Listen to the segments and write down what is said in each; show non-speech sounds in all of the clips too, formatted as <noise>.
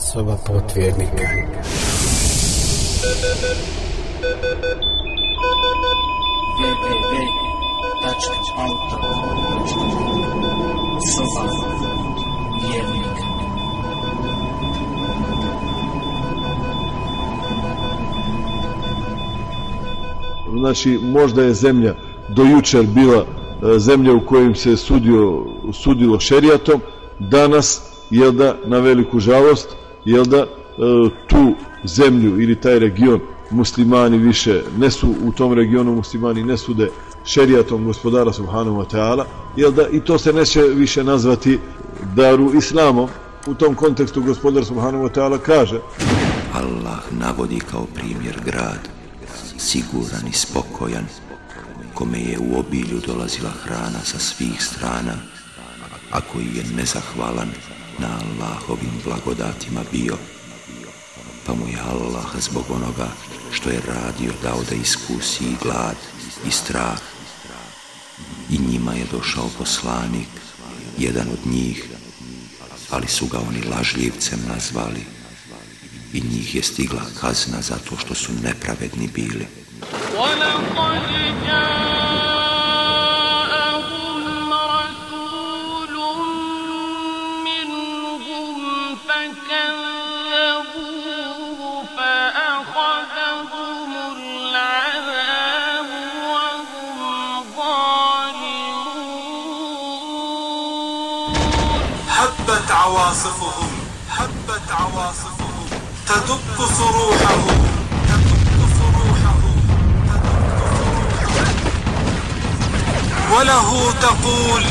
Soba potvjernika. Soba vjernika. Znači, možda je zemlja do jučer bila e, zemlja u kojim se sudio, sudilo šerijatom, danas, jel da, na veliku žalost, jel da, e, tu zemlju ili taj region muslimani više ne su u tom regionu muslimani ne sude šerijatom gospodara subhanahu wa ta'ala, jel da, i to se neće više nazvati daru islamom. U tom kontekstu gospodar subhanahu wa ta'ala kaže Allah navodi kao primjer grad, siguran i spokojan, kome je u obilju dolazila hrana sa svih strana, a koji je nezahvalan na Allahovim blagodatima bio, pa mu je Allah zbog onoga što je radio dao da iskusi i glad i strah. I njima je došao poslanik, jedan od njih, ali su ga oni lažljivcem nazvali i njih je stigla kazna zato što su nepravedni bili. هبت عواصفهم هبت عواصفهم. تدك صروحهم تدك صروحهم. وله تقول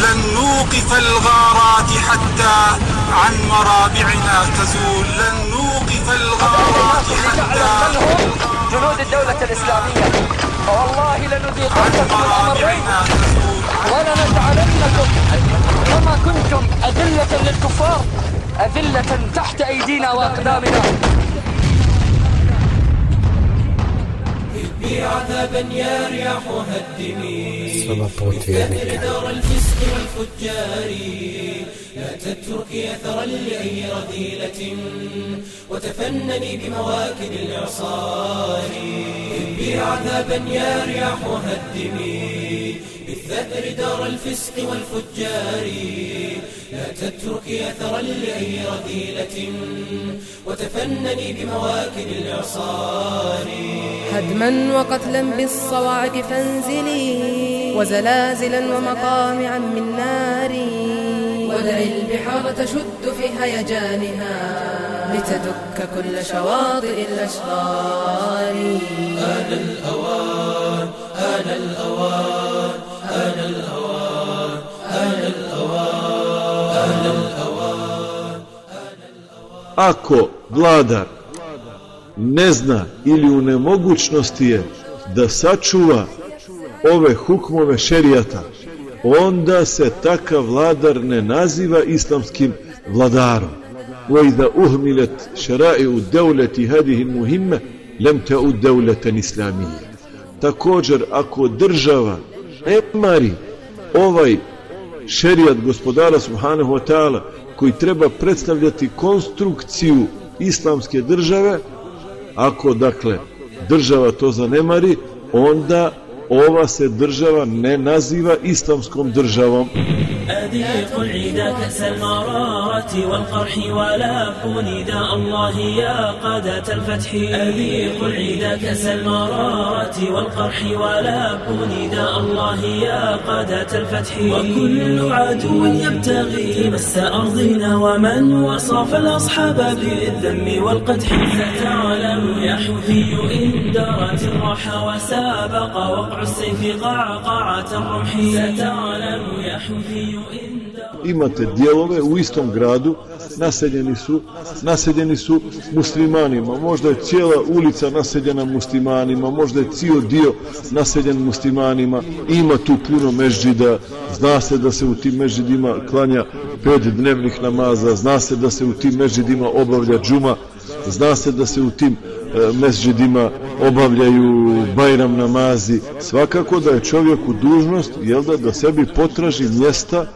لن نوقف الغارات حتى عن مرابعنا تزول لن نوقف الغارات حتى جنود الدولة الإسلامية. فوالله لنذيقنكم الأمرين. مرابعنا تزول. ولنجعلنكم كما كنتم أذلة للكفار أذلة تحت أيدينا وأقدامنا. بعذاب يا رياح هدمي. افتح الفسق والفجار. لا تترك اثرا لاي رذيلة. وتفنني بمواكب الاعصار بعذاب يا رياح هدمي. بالثأر دار الفسق والفجار. لا تتركي أثرا لأي رذيلة وتفنني بمواكب الإعصار هدما وقتلا بالصواعق فانزلي وزلازلا ومقامعا من نار. ودعي البحار تشد في هيجانها لتدك كل شواطئ الأشرار آن الأوان آن الأوان. ako vladar ne zna ili u nemogućnosti je da sačuva ove hukmove šerijata, onda se takav vladar ne naziva islamskim vladarom. وَإِذَا أُهْمِلَتْ شَرَائِعُ الدَّوْلَةِ هَذِهِ الْمُهِمَّةِ لَمْ تَعُدْ دَوْلَةً إِسْلَامِيَّةً Također, ako država ne mari ovaj šerijat gospodara subhanahu wa ta'ala koji treba predstavljati konstrukciju islamske države, ako dakle država to zanemari, onda ova se država ne naziva islamskom državom. أذيق العدا كأس المرارة والقرح ولاق نداء الله يا قادة الفتح. أذيق العدا كأس المرارة والقرح ولاق نداء الله يا قادة الفتح. وكل عدو يبتغي مس أرضنا ومن وصف الأصحاب بالذم والقدح. ستعلم يا حوثي إن دارت الرحى وسابق وقع السيف قعقعة الرمح ستعلم يا حوثي إن دارت Imate dijelove u istom gradu, naseljeni su, naseljeni su muslimanima, možda je cijela ulica naseljena muslimanima, možda je cijel dio naseljen muslimanima, ima tu puno mežđida, zna se da se u tim mežđidima klanja pet dnevnih namaza, zna se da se u tim mežđidima obavlja džuma, zna se da se u tim e, mesđidima obavljaju bajram namazi. Svakako da je čovjeku dužnost jel da, da sebi potraži mjesta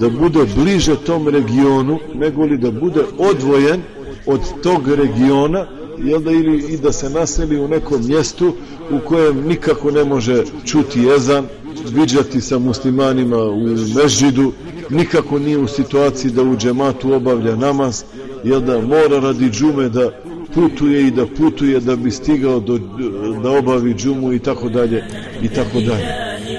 da bude bliže tom regionu nego li da bude odvojen od tog regiona jel da ili i da se naseli u nekom mjestu u kojem nikako ne može čuti jezan, viđati sa muslimanima u mežđidu, nikako nije u situaciji da u džematu obavlja namaz, jel da mora radi džume da putuje i da putuje da bi stigao do, da obavi džumu i tako dalje i tako dalje. I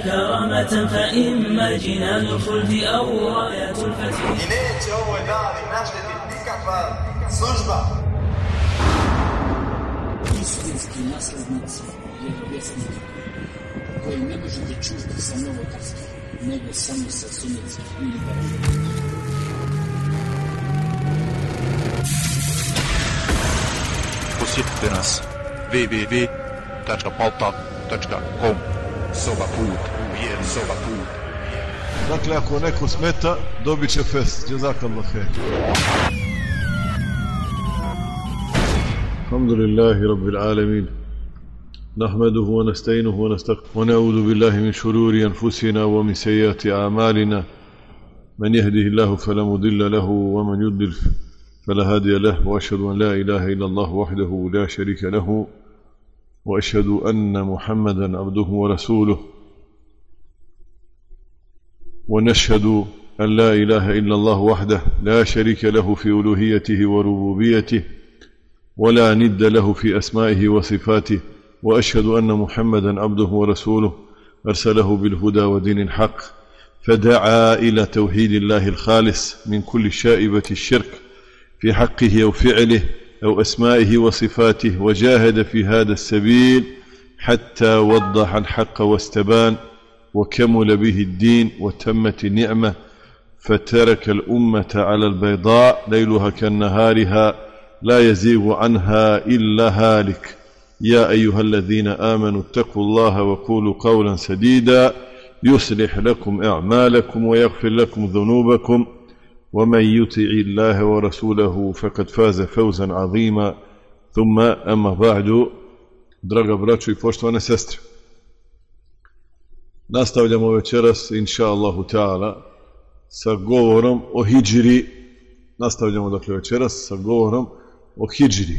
neće ovoj dali naštetiti nikakva služba. Istinski naslednici vjerovjesnika koji ne možete čuti sa novotarskih nego samo sa sunice ili Posjetite nas www.paltak.com Soba put, vjer soba put. Dakle, ako neko smeta, dobit će fest. Jazakallah khair. الحمد لله رب العالمين نحمده ونستعينه ونستغفره ونعوذ بالله من شرور أنفسنا ومن سيئات أعمالنا من يهده الله فلا مضل له ومن يضلل فلا هادي له وأشهد أن لا إله إلا الله وحده لا شريك له وأشهد أن محمدا عبده ورسوله. ونشهد أن لا إله إلا الله وحده لا شريك له في ألوهيته وربوبيته ولا ند له في أسمائه وصفاته وأشهد أن محمدا عبده ورسوله. أرسله بالهدى ودين الحق فدعا إلى توحيد الله الخالص من كل شائبة الشرك في حقه أو فعله أو أسمائه وصفاته وجاهد في هذا السبيل حتى وضح الحق واستبان وكمل به الدين وتمت النعمة فترك الأمة على البيضاء ليلها كنهارها لا يزيغ عنها إلا هالك. يا أيها الذين آمنوا اتقوا الله وقولوا قولا سديدا يصلح لكم أعمالكم ويغفر لكم ذنوبكم ومن يطع الله ورسوله فقد فاز فوزا عظيما ثم أما بعد draga braćo i poštovane sestre nastavljamo večeras inša Allahu ta'ala sa govorom o hijđri nastavljamo dakle večeras sa govorom o hijđri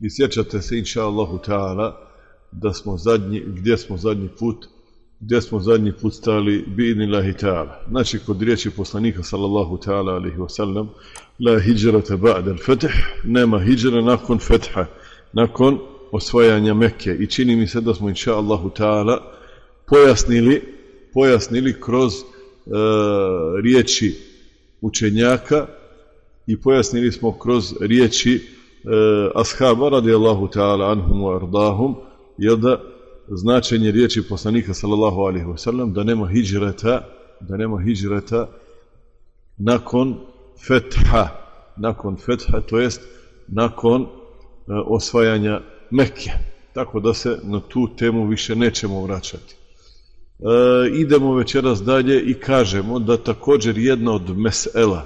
i sjećate se inša Allahu ta'ala da smo zadnji, gdje smo zadnji put gdje smo zadnji put stali bi idnillahi ta'ala. Znači kod riječi poslanika sallallahu ta'ala alihi wasallam la hijrata ba'da al-fatih nema hijra nakon fetha nakon osvajanja Mekke. I čini mi se da smo inša Allahu ta'ala pojasnili pojasnili kroz e, riječi učenjaka i pojasnili smo kroz riječi e, ashaba radijallahu ta'ala anhum wa ardahum jel da značenje riječi poslanika sallallahu alaihi wasallam da nema hijrata da nema hijrata nakon fetha nakon fetha to jest nakon e, osvajanja Mekke. Tako da se na tu temu više nećemo vraćati. E, idemo večeras dalje i kažemo da također jedna od mesela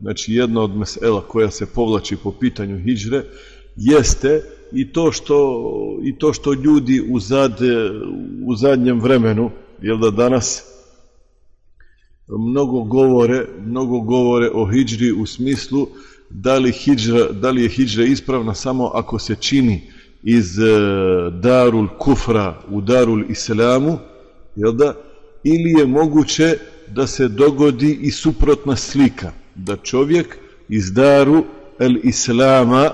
znači jedna od mesela koja se povlači po pitanju hijđre jeste i to što, i to što ljudi u, zad, u zadnjem vremenu jel da danas mnogo govore mnogo govore o hijđri u smislu da li, hijđra, da li je hijđra ispravna samo ako se čini iz e, darul kufra u darul islamu jel da ili je moguće da se dogodi i suprotna slika da čovjek iz daru el islama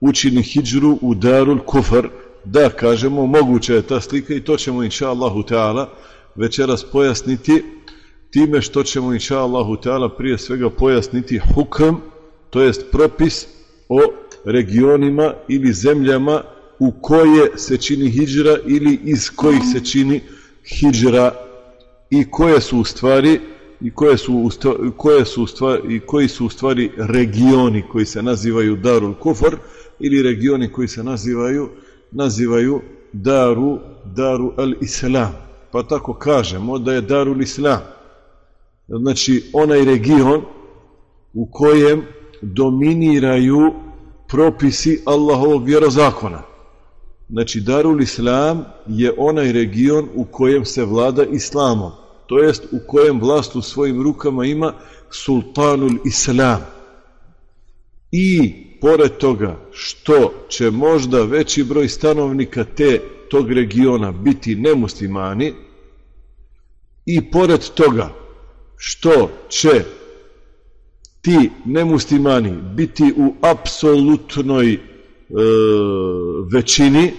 učini hijđru u darul kufr da kažemo moguće je ta slika i to ćemo inša Allahu ta'ala večeras pojasniti. Time što ćemo inša Allahu ta'ala prije svega pojasniti hukm to jest propis o regionima ili zemljama u koje se čini hijđra ili iz kojih se čini hijđra i koje su u stvari i koje su koje su stvari, i koji su u stvari regioni koji se nazivaju Darul Kufr ili regioni koji se nazivaju nazivaju Daru Daru al Islam pa tako kažemo da je Darul Islam. Znači onaj region u kojem dominiraju propisi Allahovog vjerozakona. Znači Darul Islam je onaj region u kojem se vlada islamom to jest u kojem vlast u svojim rukama ima sultanul islam. I pored toga što će možda veći broj stanovnika te tog regiona biti nemuslimani i pored toga što će ti nemuslimani biti u apsolutnoj e, većini,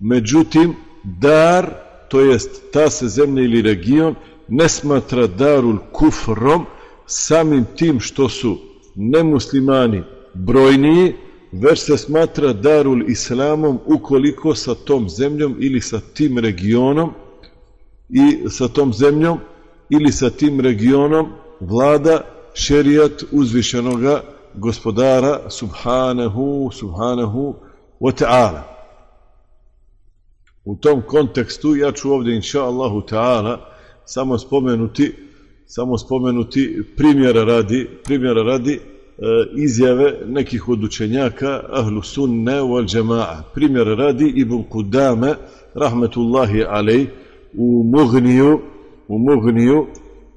međutim, dar, to jest ta se zemlja ili region, ne smatra darul kufrom samim tim što su nemuslimani brojniji, već se smatra darul islamom ukoliko sa tom zemljom ili sa tim regionom i sa tom zemljom ili sa tim regionom vlada šerijat uzvišenoga gospodara subhanahu, subhanahu wa ta'ala. U tom kontekstu ja ću ovdje inša Allahu ta'ala samo spomenuti samo spomenuti primjera radi, primjera radi e, izjave nekih od učenjaka ahlu sunne wal džema'a. Primjera radi Ibn Kudame rahmetullahi alej u Mugniju u Mugniju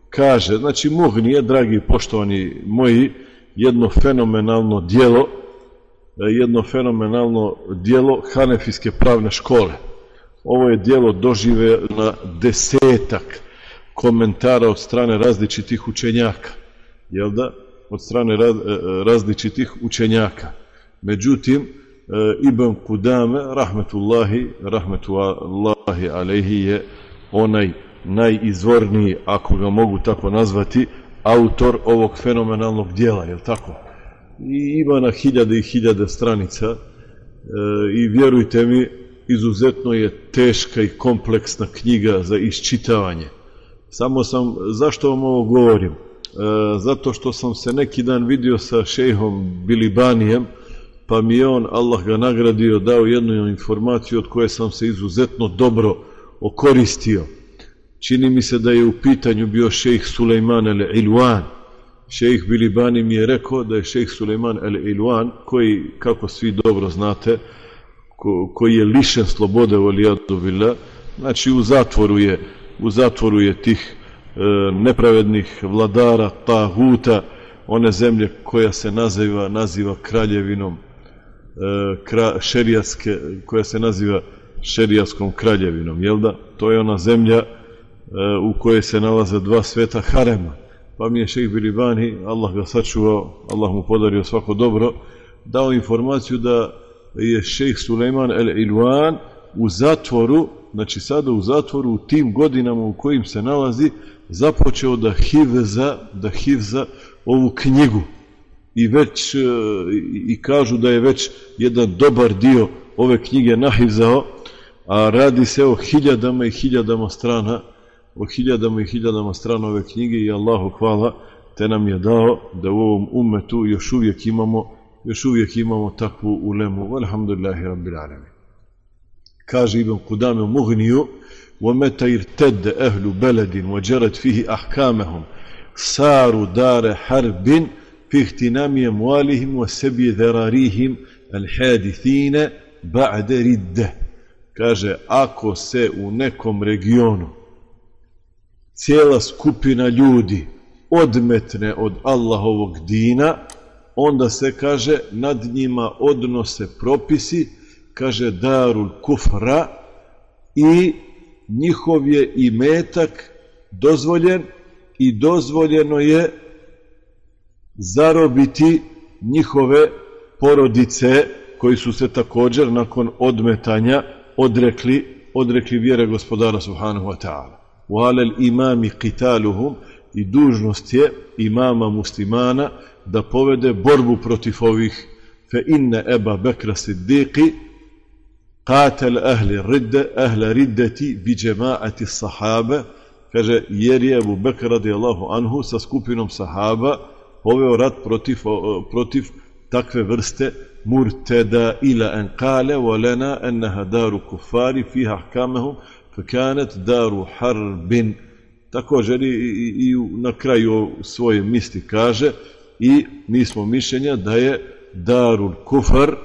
kaže, znači Mugnije, dragi poštovani moji, jedno fenomenalno dijelo, jedno fenomenalno dijelo Hanefijske pravne škole. Ovo je dijelo dožive na desetak komentara od strane različitih učenjaka. Jel da? Od strane različitih učenjaka. Međutim, Ibn Kudame, rahmetullahi, rahmetullahi alaihi je onaj najizvorniji, ako ga mogu tako nazvati, autor ovog fenomenalnog dijela, je tako? I ima na hiljade i hiljade stranica e, i vjerujte mi, izuzetno je teška i kompleksna knjiga za iščitavanje. Samo sam, zašto vam ovo govorim? E, zato što sam se neki dan vidio sa šejhom Bilibanijem, pa mi je on, Allah ga nagradio, dao jednu informaciju od koje sam se izuzetno dobro okoristio. Čini mi se da je u pitanju bio šejh Sulejman el-Ilwan. Šejh Bilibani mi je rekao da je šejh Sulejman el-Ilwan, koji, kako svi dobro znate, ko, koji je lišen slobode volijadu vila, znači u zatvoru je, u zatvoru je tih e, nepravednih vladara, tahuta, one zemlje koja se naziva, naziva kraljevinom e, kra, šerijatske, koja se naziva šerijaskom kraljevinom, jel da? To je ona zemlja u kojoj se nalaze dva sveta harema. Pa mi je šejh Bilibani, Allah ga sačuvao, Allah mu podario svako dobro, dao informaciju da je šejh Suleiman el-Ilwan u zatvoru, znači sada u zatvoru u tim godinama u kojim se nalazi, započeo da hivza, da hivza ovu knjigu. I već, i kažu da je već jedan dobar dio ove knjige nahivzao, a radi se o hiljadama i hiljadama strana, o hiljadama i hiljadama strana ove knjige i Allahu hvala te nam je dao da u ovom umetu još uvijek imamo još uvijek imamo takvu ulemu alhamdulillahi rabbil alamin kaže Ibn Kudame u Mugniju ومتى ارتد أهل بلد وجرت فيه أحكامهم صاروا دار حرب في اغتنام أموالهم وسبي ذراريهم الحادثين بعد ردة kaže ako se u nekom regionu cijela skupina ljudi odmetne od Allahovog dina, onda se kaže nad njima odnose propisi, kaže darul kufra i njihov je i dozvoljen i dozvoljeno je zarobiti njihove porodice koji su se također nakon odmetanja odrekli, odrekli vjere gospodara subhanahu wa ta'ala. Walel imami qitaluhum i dužnost je imama muslimana da povede borbu protiv ovih fe inne eba bekra siddiqi qatel ahli ridde ahla riddeti bi džemaati sahabe kaže jer je Ebu Bekr radijallahu anhu sa skupinom sahaba poveo rat protiv, protiv takve vrste murteda ila en kale volena enneha daru kufari fiha ahkamehum fekanet daru harbin. Također i, i, i na kraju svoje misli kaže i mi smo mišljenja da je darul kufar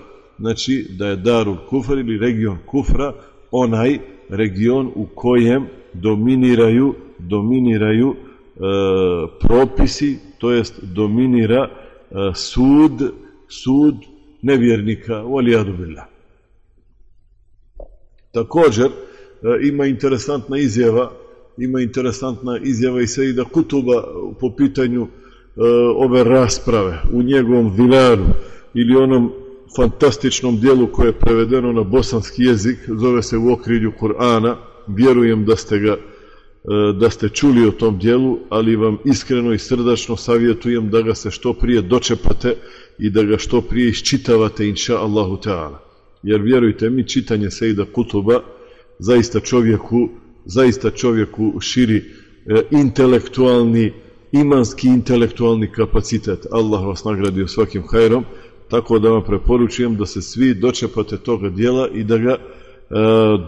znači da je darul kufar ili region kufra onaj region u kojem dominiraju dominiraju e, propisi to jest dominira e, sud sud nevjernika, valijadu billah. Također, e, ima interesantna izjava, ima interesantna izjava i Sejida Kutuba po pitanju e, ove rasprave u njegovom vilaru ili onom fantastičnom dijelu koje je prevedeno na bosanski jezik, zove se u okrilju Kur'ana, vjerujem da ste ga e, da ste čuli o tom dijelu, ali vam iskreno i srdačno savjetujem da ga se što prije dočepate i da ga što prije iščitavate, inša Allahu ta'ala. Jer vjerujte mi, čitanje Sejda Kutuba zaista čovjeku, zaista čovjeku širi e, intelektualni, imanski intelektualni kapacitet. Allah vas nagradio svakim hajrom, tako da vam preporučujem da se svi dočepate toga dijela i da ga e,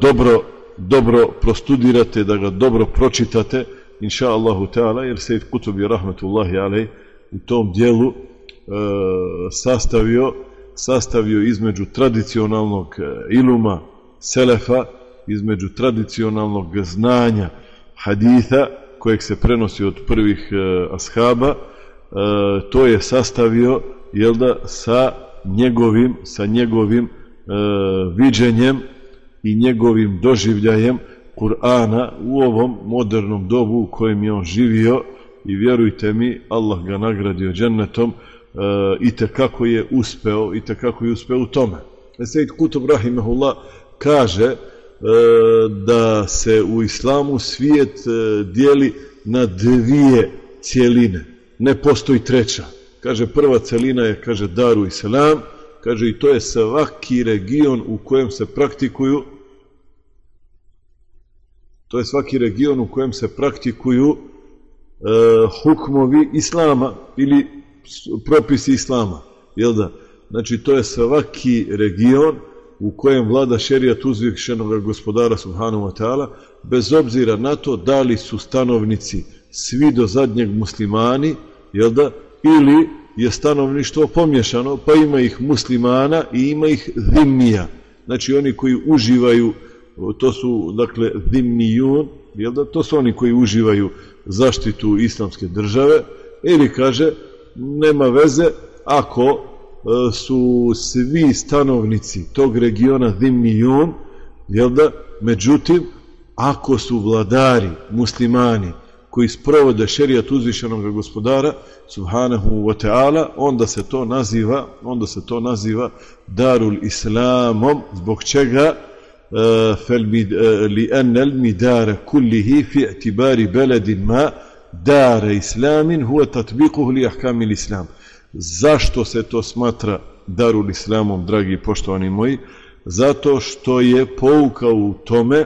dobro, dobro prostudirate, da ga dobro pročitate, inša Allahu ta'ala, jer Sejid Kutub je rahmetullahi alej u tom dijelu e, sastavio sastavio između tradicionalnog e, iluma selefa, između tradicionalnog znanja haditha kojeg se prenosi od prvih e, ashaba, e, to je sastavio jel da, sa njegovim, sa njegovim viđenjem i njegovim doživljajem Kur'ana u ovom modernom dobu u kojem je on živio i vjerujte mi, Allah ga nagradio džennetom, i te kako je uspeo i te kako je uspeo u tome. Sejid Kutub Rahimahullah kaže e, da se u islamu svijet e, dijeli na dvije cijeline. Ne postoji treća. Kaže prva celina je kaže Daru Islam, kaže i to je svaki region u kojem se praktikuju to je svaki region u kojem se praktikuju e, hukmovi islama ili propisi islama. Jel da? Znači, to je svaki region u kojem vlada šerijat uzvikšenog gospodara Subhanahu wa ta'ala, bez obzira na to da li su stanovnici svi do zadnjeg muslimani, jel da? Ili je stanovništvo pomješano, pa ima ih muslimana i ima ih zimnija. Znači, oni koji uživaju, to su, dakle, zimnijun, jel da? To su oni koji uživaju zaštitu islamske države, ili kaže, nema veze ako e, su svi stanovnici tog regiona Dimnijun, jel da? Međutim, ako su vladari, muslimani, koji sprovode šerijat uzvišenog gospodara, subhanahu wa ta'ala, onda se to naziva, onda se to naziva darul islamom, zbog čega لأن المدار كله في اعتبار بلد ما dara islamin huwa tatbiquhu li ahkami islam. Zašto se to smatra darul islamom, dragi poštovani moji? Zato što je pouka u tome,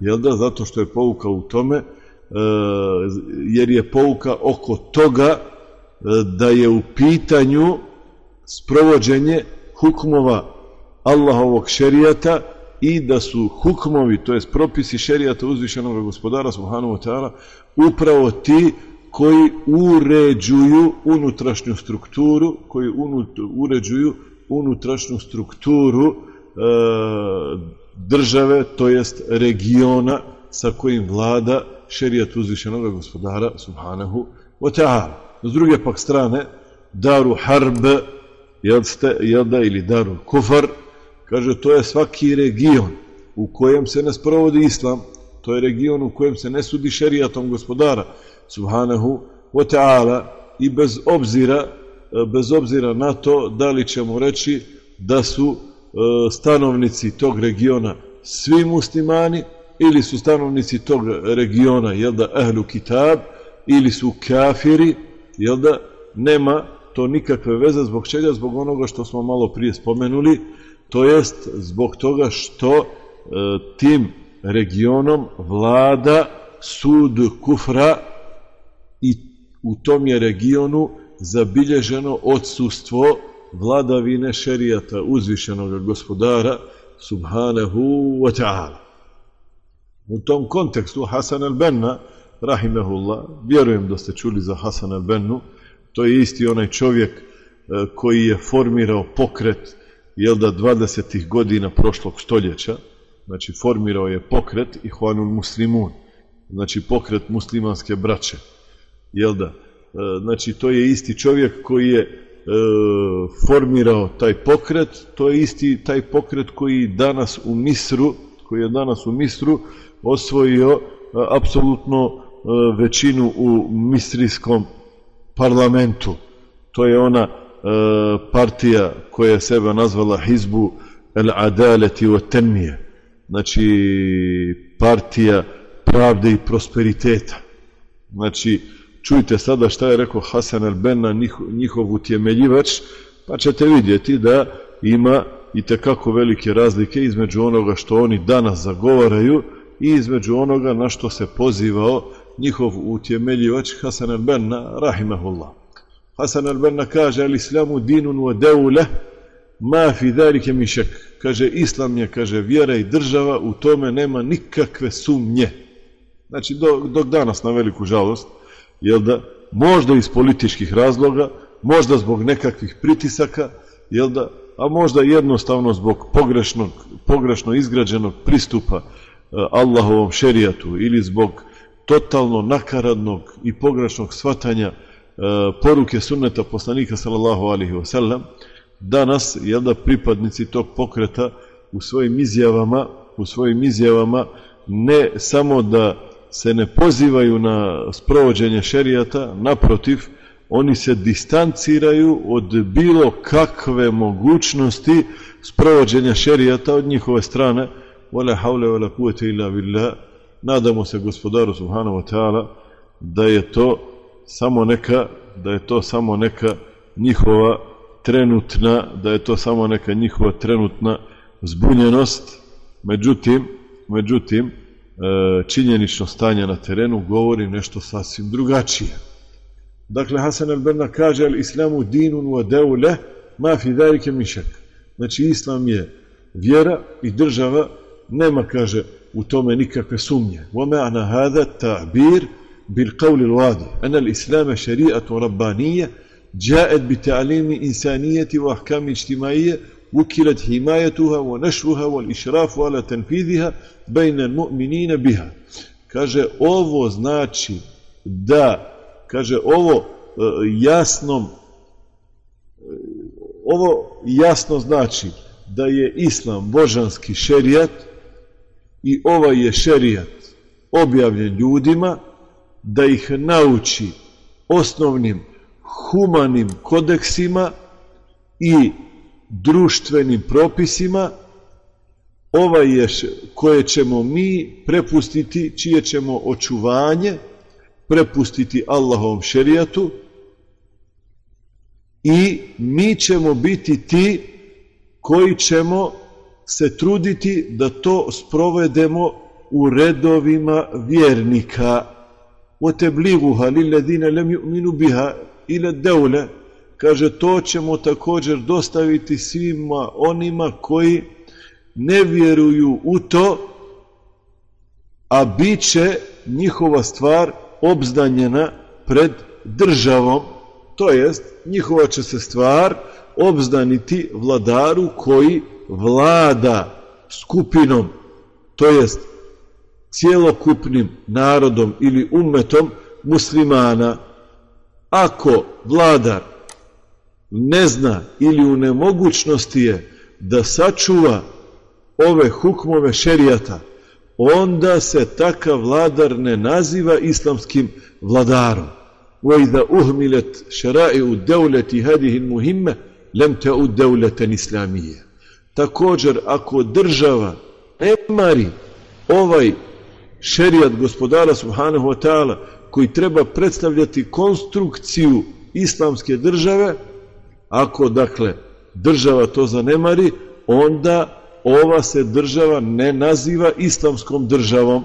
jel da? Zato što je pouka u tome, e, jer je pouka oko toga e, da je u pitanju sprovođenje hukmova Allahovog šerijata i da su hukmovi, to jest propisi šerijata uzvišenog gospodara subhanahu wa ta'ala, upravo ti koji uređuju unutrašnju strukturu, koji unut, uređuju unutrašnju strukturu e, države, to jest regiona sa kojim vlada šerijat uzvišenog gospodara subhanahu wa ta'ala. S druge pak strane, daru harb, jel, ste, jel da, ili daru kufar, Kaže, to je svaki region u kojem se ne sprovodi islam, to je region u kojem se ne sudi šerijatom gospodara, subhanahu wa ta'ala, i bez obzira, bez obzira na to da li ćemo reći da su e, stanovnici tog regiona svi muslimani ili su stanovnici tog regiona, jel da, kitab, ili su kafiri, jel da, nema to nikakve veze zbog čega, zbog onoga što smo malo prije spomenuli, to jest zbog toga što e, tim regionom vlada sud kufra i u tom je regionu zabilježeno odsustvo vladavine šerijata uzvišenog gospodara subhanahu wa ta'ala. U tom kontekstu Hasan al-Benna, rahimehullah, vjerujem da ste čuli za Hasan al-Bennu, to je isti onaj čovjek e, koji je formirao pokret jel da 20. godina prošlog stoljeća, znači formirao je pokret i Huanul Muslimun, znači pokret muslimanske braće, jel da? E, znači to je isti čovjek koji je formirao taj pokret, to je isti taj pokret koji danas u Misru, koji je danas u Misru osvojio apsolutno većinu u misrijskom parlamentu. To je ona partija koja je sebe nazvala Hizbu el Adaleti o Temije. Znači partija pravde i prosperiteta. Znači, čujte sada šta je rekao Hasan el-Benna, njihov utjemeljivač, pa ćete vidjeti da ima i tekako velike razlike između onoga što oni danas zagovaraju i između onoga na što se pozivao njihov utjemeljivač Hasan el-Benna, rahimahullah. Hasan el-Benna kaže, al islamu dinun wa deule, ma fi dhalike mi šek. Kaže, islam je, kaže, vjera i država, u tome nema nikakve sumnje. Znači, dok, dok danas, na veliku žalost, jel da, možda iz političkih razloga, možda zbog nekakvih pritisaka, jel da, a možda jednostavno zbog pogrešnog, pogrešno izgrađenog pristupa Allahovom šerijatu ili zbog totalno nakaradnog i pogrešnog shvatanja uh, poruke sunneta poslanika sallallahu alihi wasallam, danas, jel da, pripadnici tog pokreta u svojim izjavama, u svojim izjavama ne samo da se ne pozivaju na sprovođenje šerijata, naprotiv, oni se distanciraju od bilo kakve mogućnosti sprovođenja šerijata od njihove strane. Wala haule wala kuvvete illa billah. Nadamo se gospodaru subhanahu wa ta'ala da je to samo neka da je to samo neka njihova trenutna, da je to samo neka njihova trenutna zbunjenost. Međutim, međutim, činjenično stanje na terenu govori nešto sasvim drugačije. Dakle, Hasan al-Berna kaže al islamu dinun wa deule ma fi dhalike mišak. Znači, islam je vjera i država, nema, kaže, u tome nikakve sumnje. Hada ta'bir bil qawli al-wadi. Ana al-islam šari'atu rabbanije جاءت بتعليم إنسانية وأحكام اجتماعية وكلت حمايتها ونشرها والإشراف على تنفيذها بين المؤمنين بها kaže ovo znači da kaže ovo jasnom ovo jasno znači da je islam božanski šerijat i ovaj je šerijat objavljen ljudima da ih nauči osnovnim humanim kodeksima i društvenim propisima ovaj je koje ćemo mi prepustiti, čije ćemo očuvanje prepustiti Allahovom šerijatu i mi ćemo biti ti koji ćemo se truditi da to sprovedemo u redovima vjernika. وَتَبْلِغُهَا لِلَّذِينَ لَمْ يُؤْمِنُوا بِهَا إِلَى الدَّوْلَ Kaže, to ćemo također dostaviti svima onima koji ne vjeruju u to, a bit će njihova stvar obzdanjena pred državom, to jest njihova će se stvar obzdaniti vladaru koji vlada skupinom, to jest cijelokupnim narodom ili umetom muslimana. Ako vladar ne zna ili u nemogućnosti je da sačuva ove hukmove šerijata, onda se takav vladar ne naziva islamskim vladarom. وَإِذَا أُهْمِلَتْ شَرَائِعُ دَوْلَةِ هَذِهِ الْمُهِمَّةِ لَمْ تَعُدْ دَوْلَةً إِسْلَامِيَ Također, ako država ne mari ovaj šerijat gospodara subhanahu wa ta'ala koji treba predstavljati konstrukciju islamske države, ako dakle država to zanemari, onda ova se država ne naziva islamskom državom.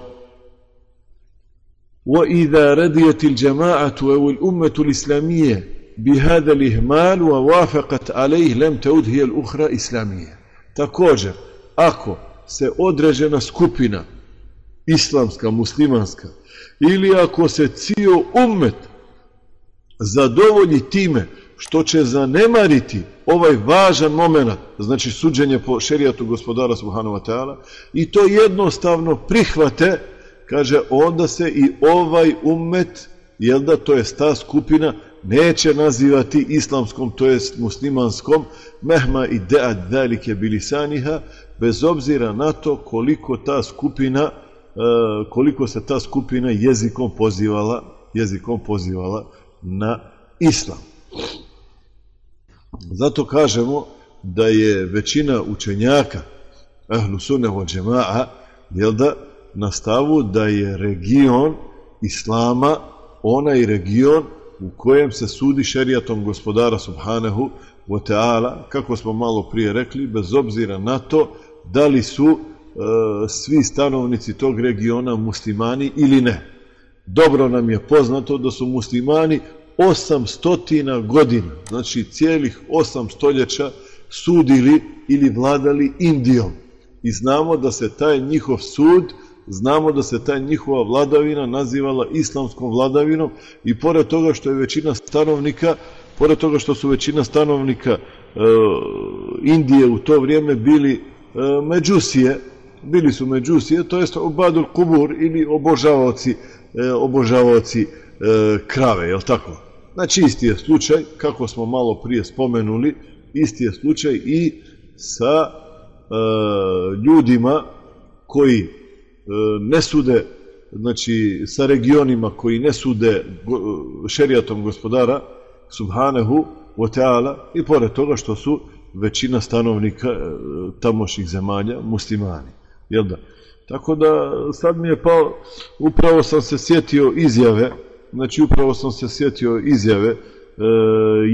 وإذا رضيت الجماعة أو الأمة الإسلامية بهذا الإهمال ووافقت عليه لم تعد هي الأخرى إسلامية također ako se određena skupina islamska, muslimanska ili ako se cijel umet zadovolji time što će zanemariti ovaj važan moment, znači suđenje po šerijatu gospodara Subhanahu wa ta'ala, i to jednostavno prihvate, kaže, onda se i ovaj umet, jel da, to je ta skupina, neće nazivati islamskom, to jest muslimanskom, mehma i dead dalike bilisaniha, bez obzira na to koliko ta skupina, e, koliko se ta skupina jezikom pozivala, jezikom pozivala na islam. Zato kažemo da je većina učenjaka ahlu sunne od džema'a, jel da, na stavu da je region islama onaj region u kojem se sudi šerijatom gospodara subhanahu wa ta'ala, kako smo malo prije rekli, bez obzira na to da li su e, svi stanovnici tog regiona muslimani ili ne. Dobro nam je poznato da su muslimani 800 godina, znači cijelih 8 stoljeća sudili ili vladali Indijom. I znamo da se taj njihov sud, znamo da se ta njihova vladavina nazivala islamskom vladavinom i pored toga što je većina stanovnika, pored toga što su većina stanovnika e, Indije u to vrijeme bili e, međusije, bili su međusije, to jest obadul kubur ili obožavaoci, e, obožavaoci e, krave, jel tako? Znači isti je slučaj, kako smo malo prije spomenuli, isti je slučaj i sa e, ljudima koji ne sude, znači sa regionima koji ne sude go, šerijatom gospodara, subhanahu wa ta'ala, i pored toga što su većina stanovnika e, tamošnjih zemalja muslimani. Jel da? Tako da sad mi je pao, upravo sam se sjetio izjave, znači upravo sam se sjetio izjave e,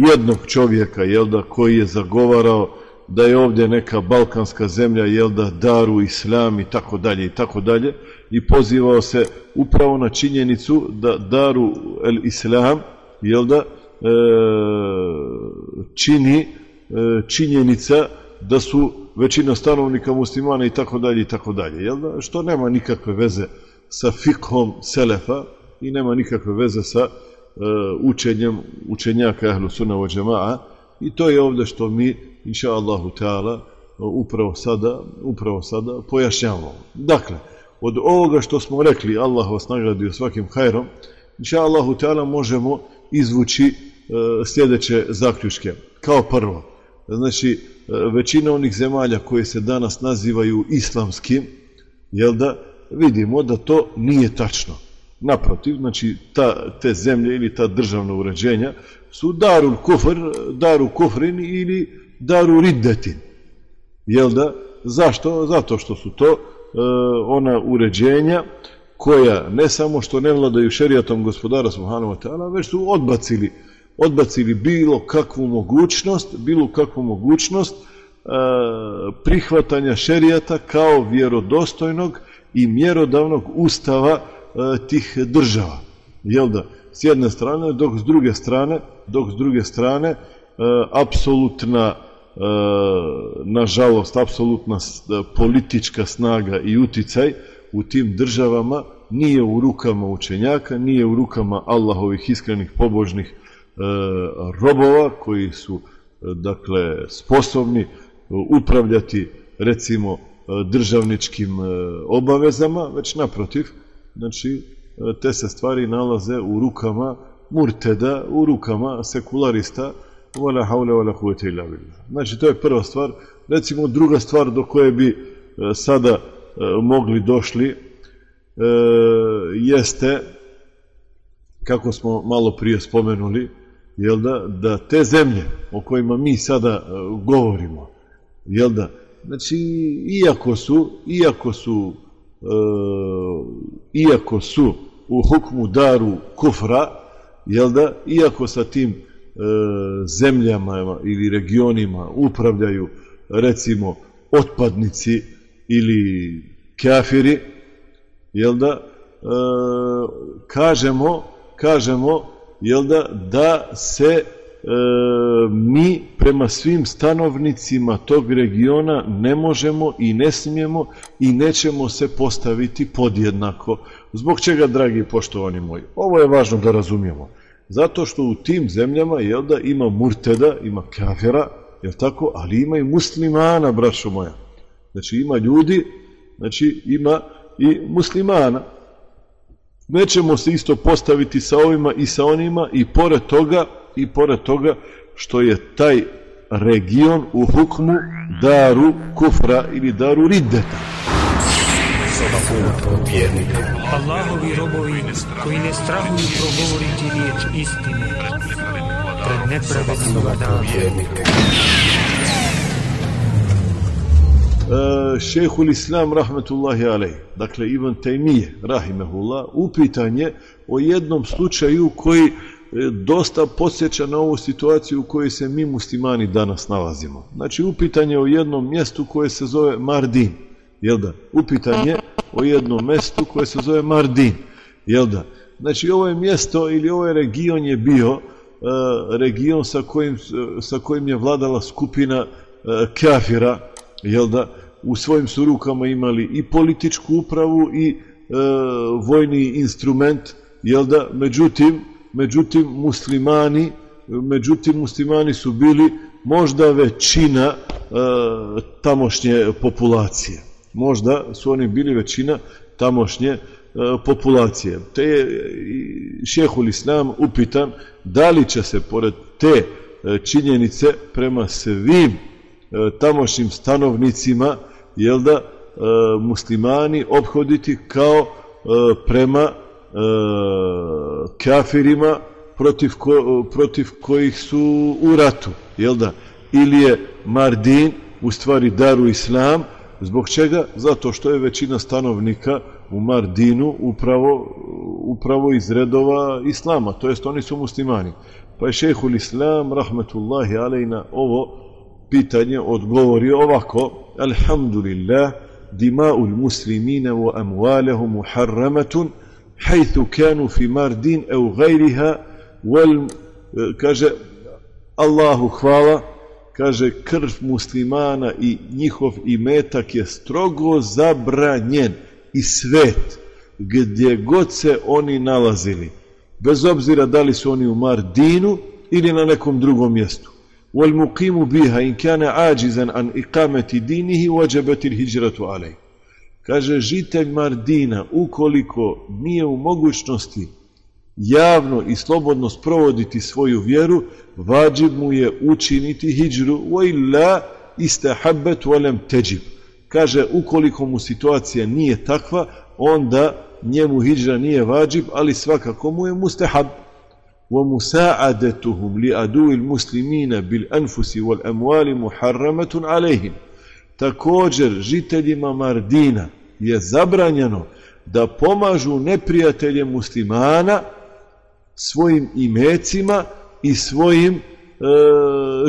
jednog čovjeka, jel da, koji je zagovarao da je ovdje neka balkanska zemlja, jel da, daru islam i tako dalje i tako dalje. I pozivao se upravo na činjenicu da daru el islam, jel da, e, čini e, činjenica da su većina stanovnika muslimana i tako dalje i tako dalje, jel da, što nema nikakve veze sa fikhom selefa i nema nikakve veze sa uh, učenjem učenjaka ahlu sunna i to je ovdje što mi inša Allahu ta'ala upravo sada, upravo sada pojašnjavamo. Dakle, od ovoga što smo rekli, Allah vas nagradio svakim hajrom, inša Allahu ta'ala možemo izvući uh, sljedeće zaključke. Kao prvo, znači, uh, većina onih zemalja koje se danas nazivaju islamskim, jel da, vidimo da to nije tačno. Naprotiv, znači ta, te zemlje ili ta državna uređenja su darul kufr, daru kufrin ili daru riddetin. Jel da? Zašto? Zato što su to e, ona uređenja koja ne samo što ne vladaju šerijatom gospodara Subhanahu wa ta'ala, već su odbacili odbacili bilo kakvu mogućnost, bilo kakvu mogućnost e, prihvatanja šerijata kao vjerodostojnog i mjerodavnog ustava E, tih država. Jel da? S jedne strane, dok s druge strane, dok s druge strane, e, apsolutna, nažalost, apsolutna politička snaga i uticaj u tim državama nije u rukama učenjaka, nije u rukama Allahovih iskrenih pobožnih robova koji su dakle sposobni upravljati recimo državničkim obavezama, već naprotiv znači te se stvari nalaze u rukama murteda, u rukama sekularista, wala haule wala kuvvete illa billah. Znači to je prva stvar. Recimo druga stvar do koje bi e, sada e, mogli došli e, jeste kako smo malo prije spomenuli, jel da, da te zemlje o kojima mi sada govorimo, jel da, znači iako su, iako su iako su u hukmu daru kufra, jel da, iako sa tim zemljama ili regionima upravljaju recimo otpadnici ili kafiri, jel da, e, kažemo, kažemo, jel da, da se e, mi prema svim stanovnicima tog regiona ne možemo i ne smijemo i nećemo se postaviti podjednako. Zbog čega, dragi poštovani moji? Ovo je važno da razumijemo. Zato što u tim zemljama jel da, ima murteda, ima kafira, jel tako, ali ima i muslimana, braćo moja. Znači ima ljudi, znači ima i muslimana. nećemo se isto postaviti sa ovima i sa onima i pored toga i pored toga što je taj region u hukmu daru kufra ili daru riddeta. Allahovi robovi koji ne strahuju progovoriti riječ istine pred nepravednog dana. E, šehul Islam rahmetullahi alej, dakle Ivan Tejmije rahimehullah, upitan je o jednom slučaju koji e, dosta podsjeća na ovu situaciju u kojoj se mi muslimani danas nalazimo. Znači upitan je o jednom mjestu koje se zove Mardin, jel da? Upitan je o jednom mjestu koje se zove Mardin, jel da? Znači ovo je mjesto ili ovaj region je bio e, region sa kojim, sa kojim je vladala skupina kafira, jel da, u svojim su rukama imali i političku upravu i e, vojni instrument, jel da, međutim, međutim muslimani, međutim muslimani su bili možda većina e, tamošnje populacije. Možda su oni bili većina tamošnje e, populacije. Te je šehul Islam upitan da li će se pored te e, činjenice prema svim E, tamošnjim stanovnicima jel da muslimani obhoditi kao prema kafirima protiv, protiv kojih su u ratu jel da ili je Mardin u stvari daru islam zbog čega? zato što je većina stanovnika u Mardinu upravo, upravo iz redova islama, to jest oni su muslimani. Pa je šehhul islam, rahmetullahi alejna, ovo pitanje odgovorio ovako Alhamdulillah dima'ul muslimina wa amwalahum muharramatun hajthu kanu fi mardin au gajriha wal, kaže Allahu hvala kaže krv muslimana i njihov imetak je strogo zabranjen i svet gdje god se oni nalazili bez obzira da li su oni u Mardinu ili na nekom drugom mjestu والمقيم بها إن كان عاجزا عن إقامة دينه وجبت الهجرة عليه kaže žitelj Mardina ukoliko nije u mogućnosti javno i slobodno sprovoditi svoju vjeru vađib mu je učiniti hijđru wa illa istahabbat walam teđib kaže ukoliko mu situacija nije takva onda njemu hijđra nije vađib ali svakako mu je mustahab ومساعدتهم لعدو المسلمين بالأنفس والأموال محرمة عليهم također žiteljima Mardina je zabranjeno da pomažu neprijatelje muslimana svojim imecima i svojim e,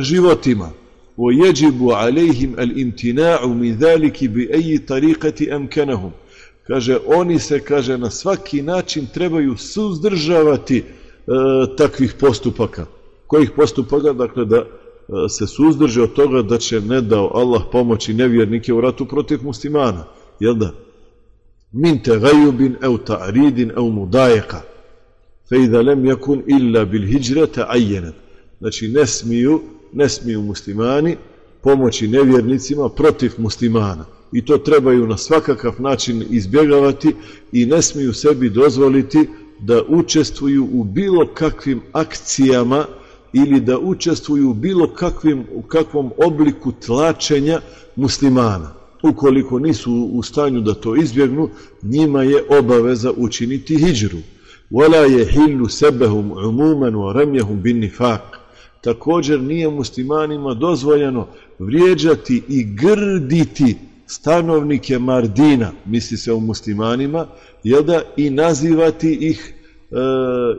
životima. ويجب عليهم الامتناع من ذلك بأي طريقة أمكنهم kaže oni se kaže na svaki način trebaju suzdržavati e, takvih postupaka. Kojih postupaka? Dakle, da e, se suzdrže od toga da će ne dao Allah pomoći nevjernike u ratu protiv muslimana. Jel da? Min te gajubin eu ta'ridin eu mudajeka. Lem jakun illa bil hijrata ajjenet. Znači, ne smiju, ne smiju muslimani pomoći nevjernicima protiv muslimana. I to trebaju na svakakav način izbjegavati i ne smiju sebi dozvoliti da učestvuju u bilo kakvim akcijama ili da učestvuju u bilo kakvim, u kakvom obliku tlačenja muslimana. Ukoliko nisu u stanju da to izbjegnu, njima je obaveza učiniti hijđru. Sebehum umuman wa ramjehum bin nifak. Također nije muslimanima dozvoljeno vrijeđati i grditi stanovnike Mardina, misli se o muslimanima, jel i nazivati ih e,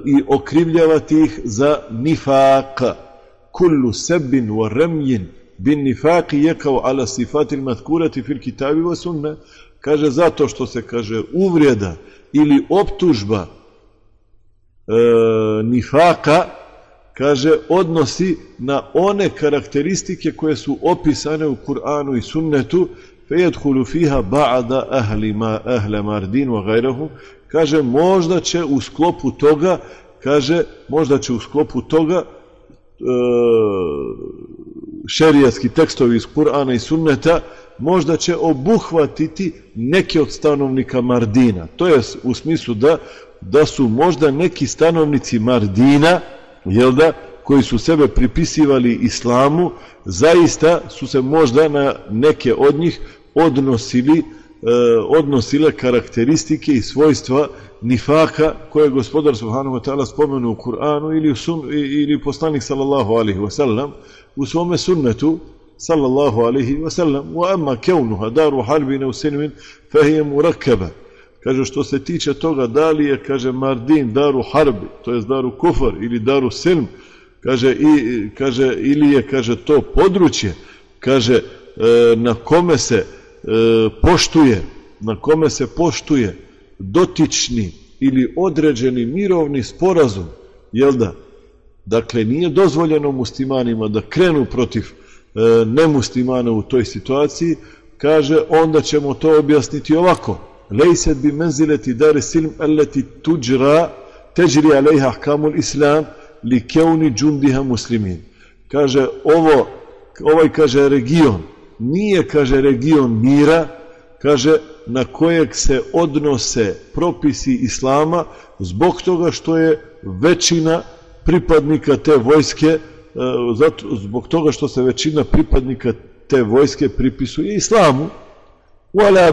i okrivljavati ih za nifaka. Kullu sebin wa remjin bin nifaki je kao ala sifatil matkurati fil kitabi wa sunne. Kaže zato što se kaže uvrijeda ili optužba E, nifaka, kaže, odnosi na one karakteristike koje su opisane u Kur'anu i sunnetu, fejedhulu fiha ba'da ahli ma ahle mardin wa gajrahum, kaže, možda će u sklopu toga, kaže, možda će u sklopu toga e, šerijatski tekstovi iz Kur'ana i sunneta možda će obuhvatiti neke od stanovnika Mardina. To je u smislu da da su možda neki stanovnici Mardina, jel da, koji su sebe pripisivali islamu, zaista su se možda na neke od njih odnosili, e, odnosile karakteristike i svojstva nifaka koje je gospodar subhanahu wa ta'ala spomenu u Kur'anu ili, u sun, ili poslanik sallallahu alaihi wa sallam u svome sunnetu sallallahu alaihi wa sallam. Wa amma kevnuha daru harbine u sinmin fahije murakkaba kaže što se tiče toga da li je kaže Mardin daru harbi to je daru kufar ili daru silm kaže, i, kaže ili je kaže to područje kaže e, na kome se e, poštuje na kome se poštuje dotični ili određeni mirovni sporazum jel da? Dakle nije dozvoljeno muslimanima da krenu protiv e, nemuslimana u toj situaciji. Kaže onda ćemo to objasniti ovako menzileti dare silm allati tuđra teđri alejha ahkamul islam li keuni džundiha muslimin. Kaže, ovo, ovaj, kaže, region, nije, kaže, region mira, kaže, na kojeg se odnose propisi islama zbog toga što je većina pripadnika te vojske, zbog toga što se većina pripadnika te vojske pripisuje islamu.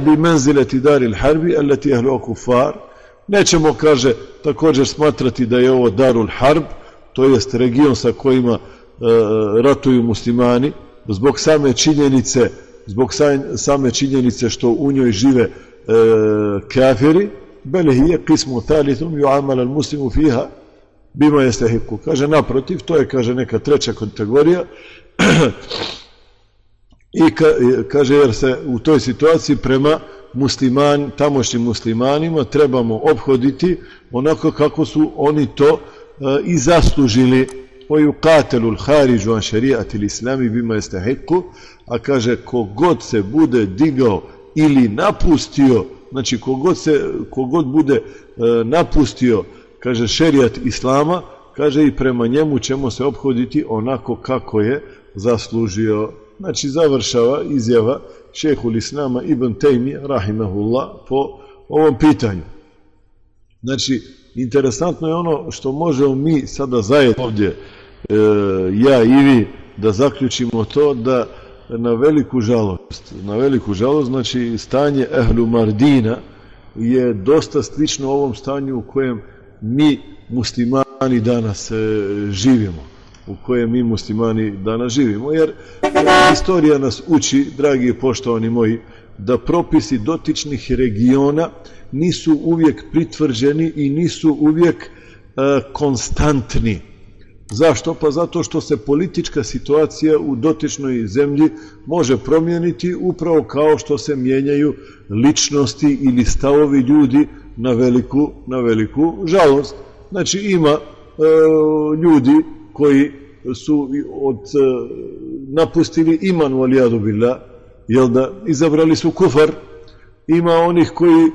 Bi menzileti daril harbi, allati ahlu kufar. Nećemo, kaže, također smatrati da je ovo darul harb, to jest region sa kojima e, ratuju muslimani, zbog same činjenice, zbog same činjenice što u njoj žive e, kafiri, bele hije kismu talitum ju amal al muslimu fiha bima jeste hiku. Kaže, naprotiv, to je, kaže, neka treća kategorija <clears throat> i ka, kaže, jer se u toj situaciji prema musliman, tamošnjim muslimanima trebamo obhoditi onako kako su oni to i zaslužili katelu l'hariđu an šarijati l'islami bima estahiku, a kaže kogod se bude digao ili napustio, znači kogod, se, kogod bude e, napustio, kaže šerijat islama, kaže i prema njemu ćemo se obhoditi onako kako je zaslužio. Znači završava izjava šehul islama Ibn Taymi, rahimahullah, po ovom pitanju. Znači, interesantno je ono što možemo mi sada zajedno ovdje, e, ja i vi, da zaključimo to da na veliku žalost, na veliku žalost, znači stanje Ehlu Mardina je dosta slično ovom stanju u kojem mi muslimani danas e, živimo u kojem mi muslimani danas živimo, jer historija nas uči, dragi i poštovani moji, da propisi dotičnih regiona nisu uvijek pritvrđeni i nisu uvijek e, konstantni. Zašto? Pa zato što se politička situacija u dotičnoj zemlji može promijeniti upravo kao što se mijenjaju ličnosti ili stavovi ljudi na veliku, na veliku žalost. Znači ima e, ljudi koji su od e, napustili iman u alijadu billah, jel da izabrali su kufar, ima onih koji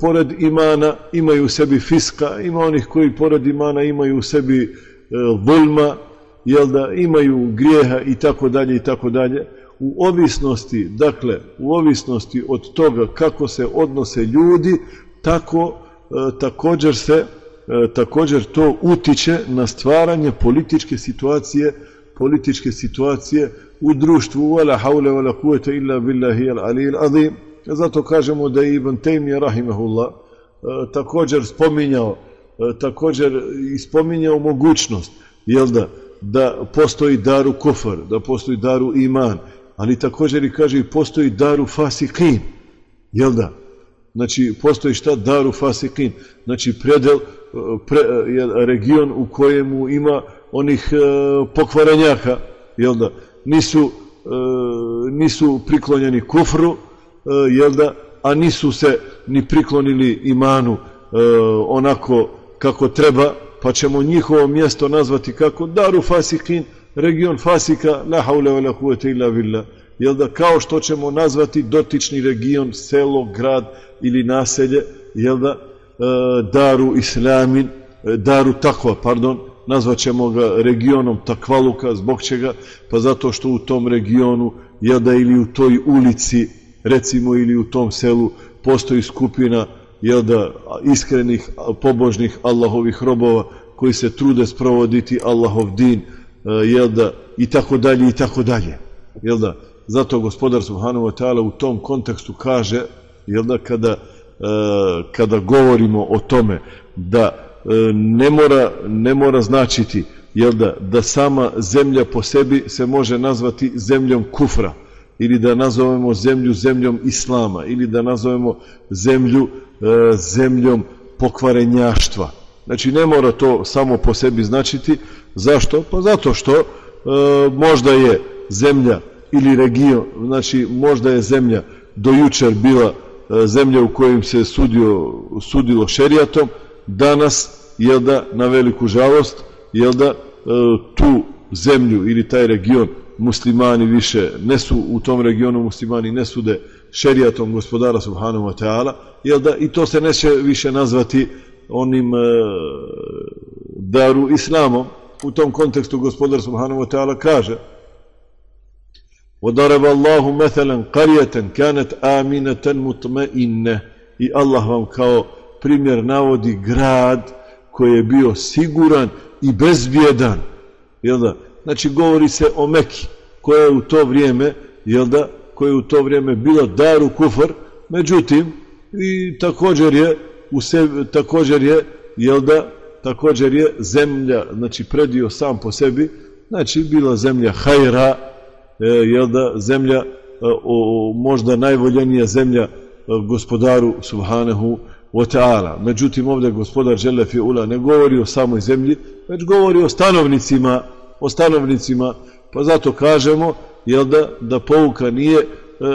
pored imana imaju u sebi fiska, ima onih koji pored imana imaju u sebi e, vulma, jel da imaju grijeha i tako dalje i tako dalje. U ovisnosti, dakle, u ovisnosti od toga kako se odnose ljudi, tako e, također se e, također to utiče na stvaranje političke situacije političke situacije u društvu wala haule wala kuvvete illa billahi al-ali al-azim Zato kažemo da je Ibn Taymiyyah rahimahullah e, također spominjao e, također i spominjao mogućnost jel da, da postoji daru kufar, da postoji daru iman, ali također i kaže postoji daru fasikin, jel da? Znači, postoji šta? Daru fasikin. Znači, predel, e, pre, region u kojemu ima onih e, pokvarenjaka, jel da? Nisu, e, nisu priklonjeni kufru, E, jel da, a nisu se ni priklonili imanu e, onako kako treba, pa ćemo njihovo mjesto nazvati kako Daru Fasikin, region Fasika, la haule la kuvete illa billah. Jel da, kao što ćemo nazvati dotični region, selo, grad ili naselje, jel da, e, Daru Islamin, Daru Takva, pardon, nazvat ćemo ga regionom Takvaluka, zbog čega? Pa zato što u tom regionu, jel da, ili u toj ulici, recimo ili u tom selu postoji skupina jel da, iskrenih, pobožnih Allahovih robova koji se trude sprovoditi Allahov din, e, jel da, i tako dalje, i tako dalje. Jel da, zato gospodar Subhanahu wa ta'ala u tom kontekstu kaže, jel da, kada, e, kada govorimo o tome da e, ne mora, ne mora značiti jel da, da sama zemlja po sebi se može nazvati zemljom kufra ili da nazovemo zemlju zemljom islama ili da nazovemo zemlju e, zemljom pokvarenjaštva. Znači ne mora to samo po sebi značiti. Zašto? Pa zato što možda je zemlja ili region, znači možda je zemlja do jučer bila e, zemlja u kojim se sudio, sudilo šerijatom, danas je da na veliku žalost jel da e, tu zemlju ili taj region muslimani više ne su u tom regionu muslimani ne sude šerijatom gospodara subhanahu wa ta'ala jel da i to se neće više nazvati onim e, daru islamom. U tom kontekstu gospodar subhanahu wa ta'ala kaže وضرب الله مثلا قرية كانت آمنة مطمئنة i Allah vam kao primjer navodi grad koji je bio siguran i bezbjedan. Jel da? Znači govori se o Meki koja je u to vrijeme, jel da, koja je u to vrijeme bila daru kufar, međutim i također je u sebi, također je, jel da, također je zemlja, znači predio sam po sebi, znači bila zemlja hajra, e, jel da, zemlja, e, o, možda najvoljenija zemlja e, gospodaru Subhanehu wa ta'ala. Međutim, ovdje gospodar Želefi Ula ne govori o samoj zemlji, već govori o stanovnicima, o stanovnicima, pa zato kažemo, jel da, da pouka nije e,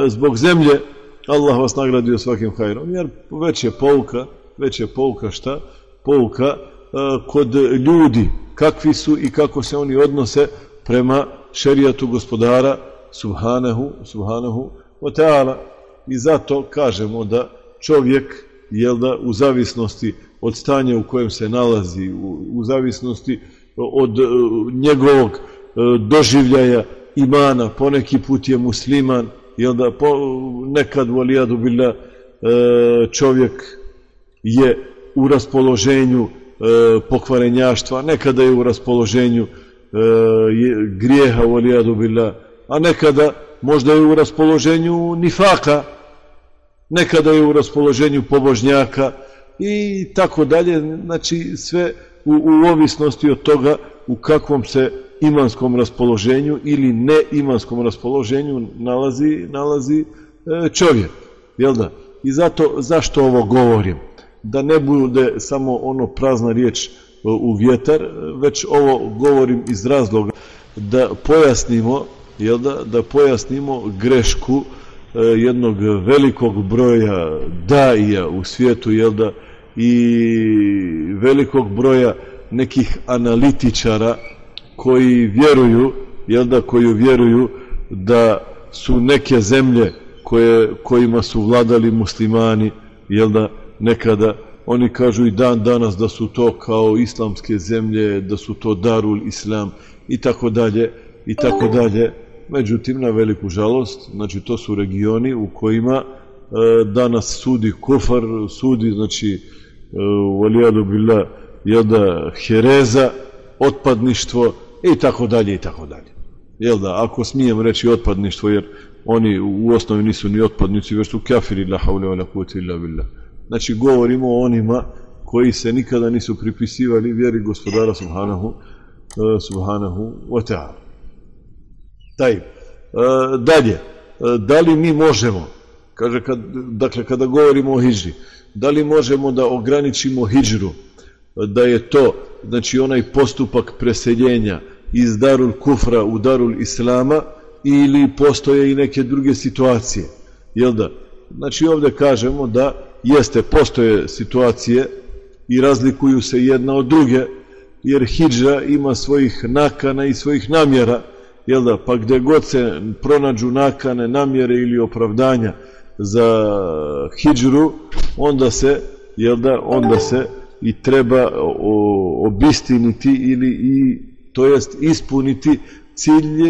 zbog zemlje, Allah vas nagradio svakim hajrom, jer već je pouka, već je pouka šta? Pouka e, kod ljudi, kakvi su i kako se oni odnose prema šerijatu gospodara subhanahu, subhanahu wa ta'ala. I zato kažemo da čovjek jel da, u zavisnosti od stanja u kojem se nalazi, u, u zavisnosti od uh, njegovog uh, doživljaja imana, poneki put je musliman, jel da, po, nekad volijadu bila uh, čovjek je u raspoloženju pokvarenjaštva, nekada je u raspoloženju grijeha volijadu bila, a nekada možda je u raspoloženju nifaka, nekada je u raspoloženju pobožnjaka i tako dalje, znači sve u, u ovisnosti od toga u kakvom se imanskom raspoloženju ili ne imanskom raspoloženju nalazi, nalazi e, čovjek. Jel da? I zato, zašto ovo govorim? Da ne bude samo ono prazna riječ e, u vjetar, već ovo govorim iz razloga da pojasnimo, jel da, da pojasnimo grešku E, jednog velikog broja daija u svijetu, jel da, i velikog broja nekih analitičara koji vjeruju, jel da, koji vjeruju da su neke zemlje koje, kojima su vladali muslimani, jel da, nekada oni kažu i dan danas da su to kao islamske zemlje, da su to darul islam i tako dalje i tako dalje Međutim, na veliku žalost, znači to su regioni u kojima e, danas sudi kufar, sudi, znači, e, bila jada hereza, otpadništvo i tako dalje i tako dalje. Jel da, ako smijem reći otpadništvo, jer oni u osnovi nisu ni otpadnici, već su kafiri, la haule, la illa billah. Znači, govorimo o onima koji se nikada nisu pripisivali vjeri gospodara subhanahu, e, subhanahu wa ta'ala. Taj. E, dalje, e, da li mi možemo, kaže, kad, dakle, kada govorimo o hijđri, da li možemo da ograničimo hijđru, da je to, znači, onaj postupak preseljenja iz Darul Kufra u Darul Islama, ili postoje i neke druge situacije, jel da? Znači, ovdje kažemo da jeste, postoje situacije i razlikuju se jedna od druge, jer hijđra ima svojih nakana i svojih namjera, jel da, pa gde god se pronađu nakane, namjere ili opravdanja za hijđru, onda se, jel da, onda se i treba obistiniti ili i, to jest ispuniti cilj,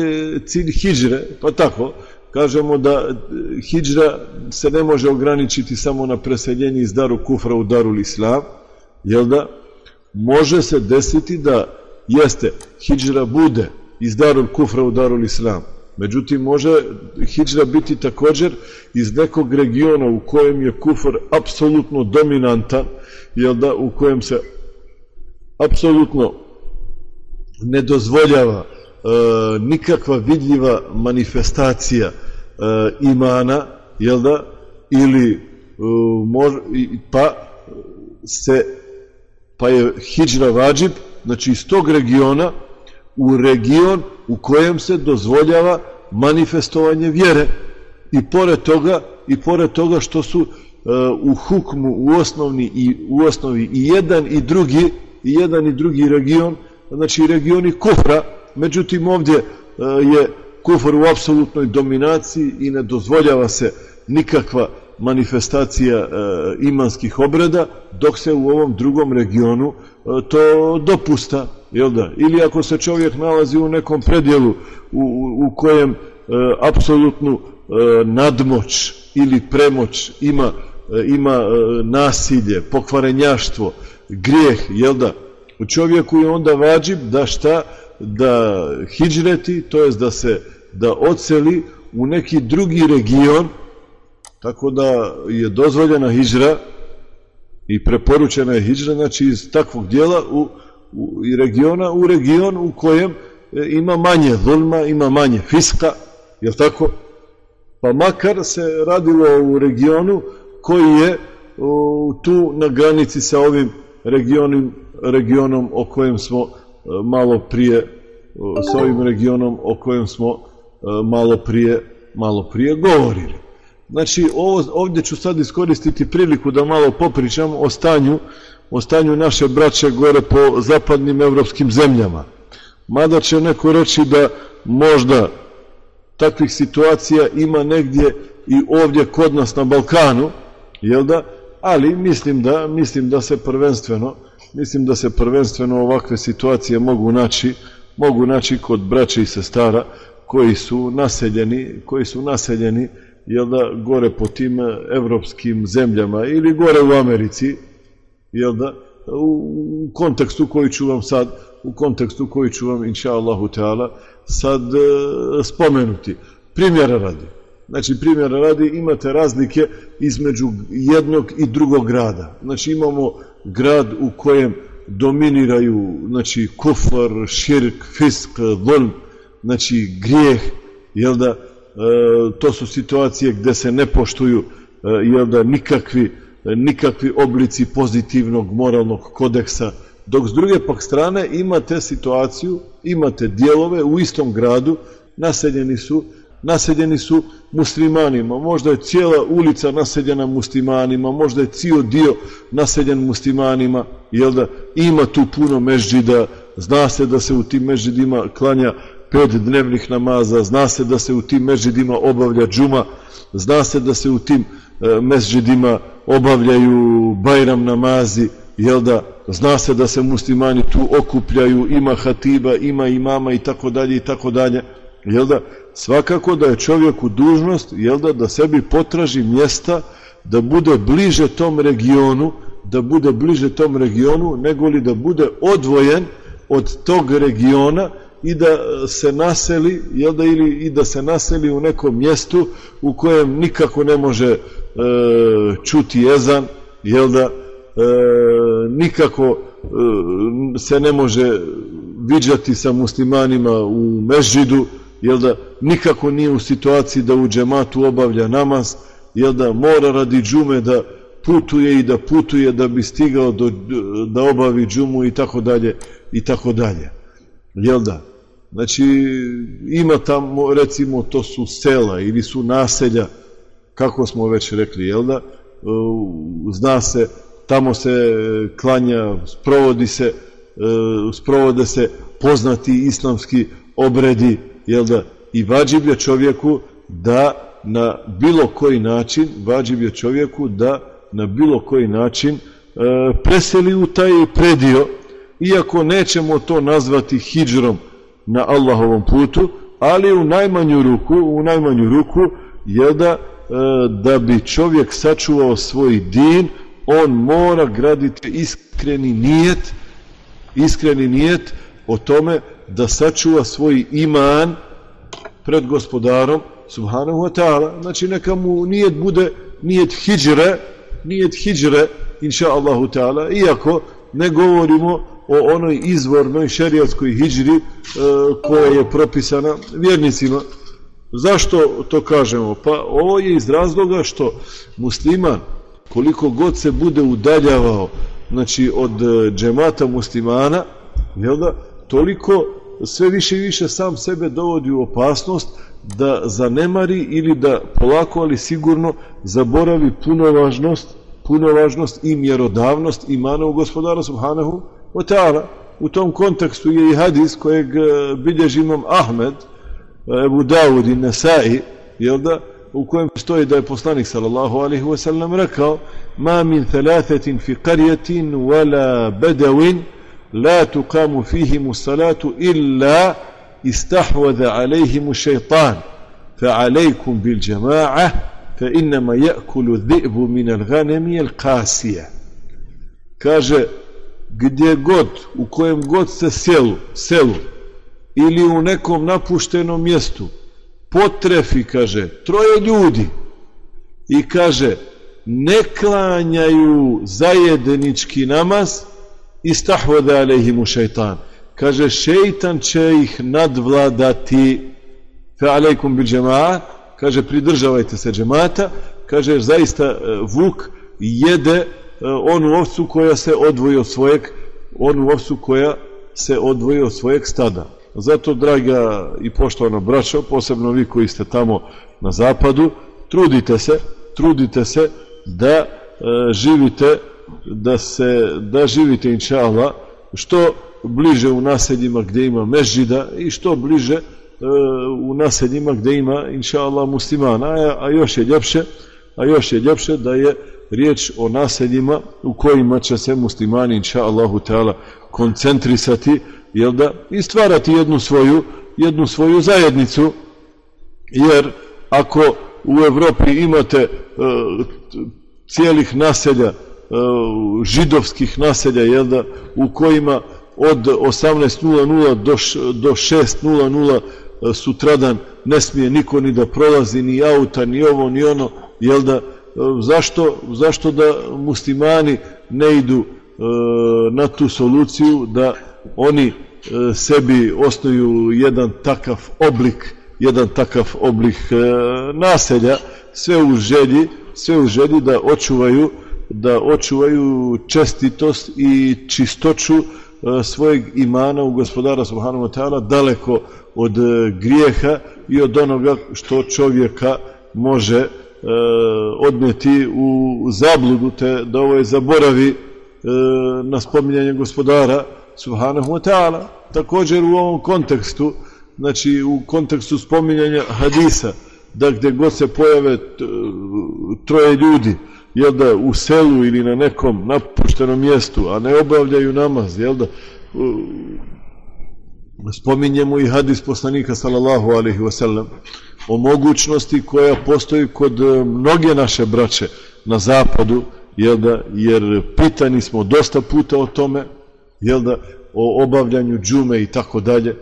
cilj hijđre, pa tako, kažemo da e, hijđra se ne može ograničiti samo na preseljenje iz daru kufra u darul islam, jel da? Može se desiti da jeste, hijđra bude iz darul kufra u darul islam, Međutim, može hijđra biti također iz nekog regiona u kojem je kufr apsolutno dominantan, jel da, u kojem se apsolutno ne dozvoljava e, nikakva vidljiva manifestacija imana, jel da, ili e, mož, pa se pa je hijđra vađib, znači iz tog regiona u region u kojem se dozvoljava manifestovanje vjere. I pored toga i pored toga što su uh, u hukmu u osnovni i u osnovi i jedan i drugi i jedan i drugi region znači regioni kufra. Međutim ovdje je kufr u apsolutnoj dominaciji i ne dozvoljava se nikakva manifestacija e, imanskih obreda, dok se u ovom drugom regionu e, to dopusta, jel da? Ili ako se čovjek nalazi u nekom predjelu u, u, kojem e, apsolutnu e, nadmoć ili premoć ima, e, ima e, nasilje, pokvarenjaštvo, grijeh, jel da? U čovjeku je onda vađib da šta? Da hijđreti, to jest da se da oceli u neki drugi region Tako da je dozvoljena hijđra i preporučena je hijđra, znači iz takvog dijela u, u, i regiona u region u kojem e, ima manje zulma, ima manje fiska, je tako? Pa makar se radilo u regionu koji je tu na granici sa ovim regionim, regionom o kojem smo e, malo prije s ovim regionom o kojem smo e, malo prije malo prije govorili. Znači, ovo, ovdje ću sad iskoristiti priliku da malo popričam o stanju, o stanju naše braće gore po zapadnim evropskim zemljama. Mada će neko reći da možda takvih situacija ima negdje i ovdje kod nas na Balkanu, jel da? Ali mislim da, mislim da se prvenstveno, mislim da se prvenstveno ovakve situacije mogu naći, mogu naći kod braće i sestara koji su naseljeni, koji su naseljeni jel da, gore po tim evropskim zemljama ili gore u Americi, jel da, u kontekstu koji ću vam sad, u kontekstu koji ću vam, inša Allahu Teala, sad e, spomenuti. Primjera radi. Znači, primjera radi, imate razlike između jednog i drugog grada. Znači, imamo grad u kojem dominiraju, znači, kufar, širk, fisk, volm, znači, grijeh, jel da, E, to su situacije gde se ne poštuju e, jel da nikakvi nikakvi oblici pozitivnog moralnog kodeksa dok s druge pak strane imate situaciju imate dijelove u istom gradu naseljeni su naseljeni su muslimanima. Možda je cijela ulica naseljena muslimanima možda je cijel dio naseljen muslimanima jel da ima tu puno mežđida zna se da se u tim mežđidima klanja pet dnevnih namaza, zna se da se u tim mežidima obavlja džuma, zna se da se u tim e, mežidima obavljaju bajram namazi, jel da, zna se da se muslimani tu okupljaju, ima hatiba, ima imama i tako dalje i tako dalje, jel da, svakako da je čovjeku dužnost, jel da, da sebi potraži mjesta da bude bliže tom regionu, da bude bliže tom regionu, nego li da bude odvojen od tog regiona, i da se naseli, jel da, ili i da se naseli u nekom mjestu u kojem nikako ne može e, čuti jezan, jel da, e, nikako e, se ne može viđati sa muslimanima u mežđidu, jel da, nikako nije u situaciji da u džematu obavlja namaz, jel da, mora radi džume da putuje i da putuje da bi stigao do, da obavi džumu i tako dalje i tako dalje. Jel da? Znači, ima tamo, recimo, to su sela ili su naselja, kako smo već rekli, jel da? Zna se, tamo se klanja, sprovodi se, sprovode se poznati islamski obredi, jel da? I vađib je čovjeku da na bilo koji način, vađib je čovjeku da na bilo koji način preseli u taj predio, iako nećemo to nazvati hijđrom na Allahovom putu, ali u najmanju ruku, u najmanju ruku je da e, da bi čovjek sačuvao svoj din, on mora graditi iskreni nijet, iskreni nijet o tome da sačuva svoj iman pred gospodarom subhanahu wa ta'ala. Znači neka mu nijet bude nijet hijre, nijet hijre, inša Allahu ta'ala, iako ne govorimo o onoj izvornoj šerijatskoj hijri e, koja je propisana vjernicima. Zašto to kažemo? Pa ovo je iz razloga što musliman koliko god se bude udaljavao znači od e, džemata muslimana, da, toliko sve više i više sam sebe dovodi u opasnost da zanemari ili da polako ali sigurno zaboravi punovažnost, punovažnost i mjerodavnost imana u gospodara subhanahu ta'ala. U tom kontekstu je i hadis kojeg e, bilježi imam Ahmed, e, Ebu Dawud i Nesai, jel da, u kojem stoji da je poslanik sallallahu alaihi wasallam rekao ma min thalathatin fi qaryatin wala badawin la tuqamu fihim salatu illa استحوذ عليهم الشيطان فعليكم بالجماعة فإنما يأكل الذئب من الغنم القاسية kaže gdje god u kojem god se selu, selu ili u nekom napuštenom mjestu potrefi, kaže, troje ljudi i kaže, ne klanjaju zajednički namaz i stahvode alejhimu šeitan. Kaže, šeitan će ih nadvladati. Fe alejkum bil džema'a, kaže, pridržavajte se džemata, kaže, zaista e, vuk jede onu ovcu koja se odvoji od svojeg onu ovcu koja se odvoji od svojeg stada. Zato, draga i poštovana braćo, posebno vi koji ste tamo na zapadu, trudite se, trudite se da e, živite, da se, da živite inša Allah, što bliže u naseljima gdje ima mežida i što bliže e, u naseljima gdje ima inša Allah muslimana, a, a još je ljepše, a još je ljepše da je riječ o naseljima u kojima će se muslimani inša Allahu ta'ala koncentrisati jel da, i stvarati jednu svoju, jednu svoju zajednicu, jer ako u Evropi imate e, cijelih naselja, e, židovskih naselja, jel da, u kojima od 18.00 do, do 6.00 e, sutradan ne smije niko ni da prolazi, ni auta, ni ovo, ni ono, jel da, zašto, zašto da muslimani ne idu e, na tu soluciju da oni e, sebi osnuju jedan takav oblik, jedan takav oblik e, naselja, sve u želji, sve u želji da očuvaju da očuvaju čestitost i čistoću svojeg imana u gospodara subhanahu wa ta'ala daleko od grijeha i od onoga što čovjeka može e, odneti u zabludu te da ovo je zaboravi e, na spominjanje gospodara subhanahu wa ta'ala. Također u ovom kontekstu, znači u kontekstu spominjanja hadisa, da gdje god se pojave troje ljudi, jel da u selu ili na nekom napuštenom mjestu, a ne obavljaju namaz, jel da spominjemo i hadis poslanika sallallahu alaihi wasallam o mogućnosti koja postoji kod mnoge naše braće na zapadu, jel da, jer pitani smo dosta puta o tome, jel da, o obavljanju džume i tako dalje,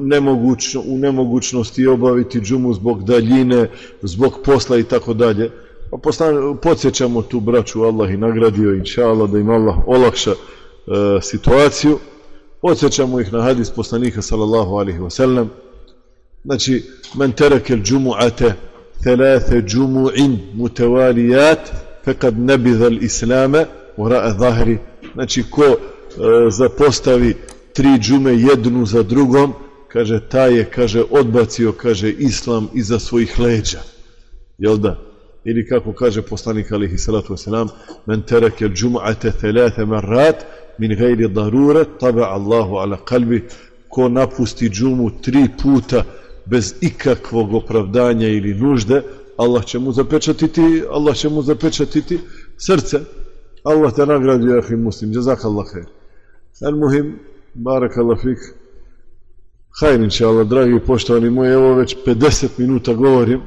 nemogućno, u nemogućnosti obaviti džumu zbog daljine, zbog posla i tako dalje. Pa podsjećamo tu braću Allah i nagradio inša Allah da im Allah olakša e, situaciju. Podsjećamo ih na hadis poslanika sallallahu alaihi wa sallam. Znači, men terake džumu'ate thalathe džumu'in mutavalijat fekad nebidha l'islame u ra'a zahri. Znači, ko e, zapostavi tri džume jednu za drugom, kaže, taj je, kaže, odbacio, kaže, islam iza svojih leđa. Jel da? Ili kako kaže poslanik alihi salatu wasalam, men terake džum'ate thalathe marrat min gajri daruret, taba Allahu ala kalbi, ko napusti džumu tri puta bez ikakvog opravdanja ili nužde, Allah će mu zapečatiti, Allah će mu zapečatiti srce. Allah te nagradio, ahi muslim, jazak Allah khair. Al muhim, barak Allah fik, Hajr, inša Allah, dragi poštovani moji, evo već 50 minuta govorim,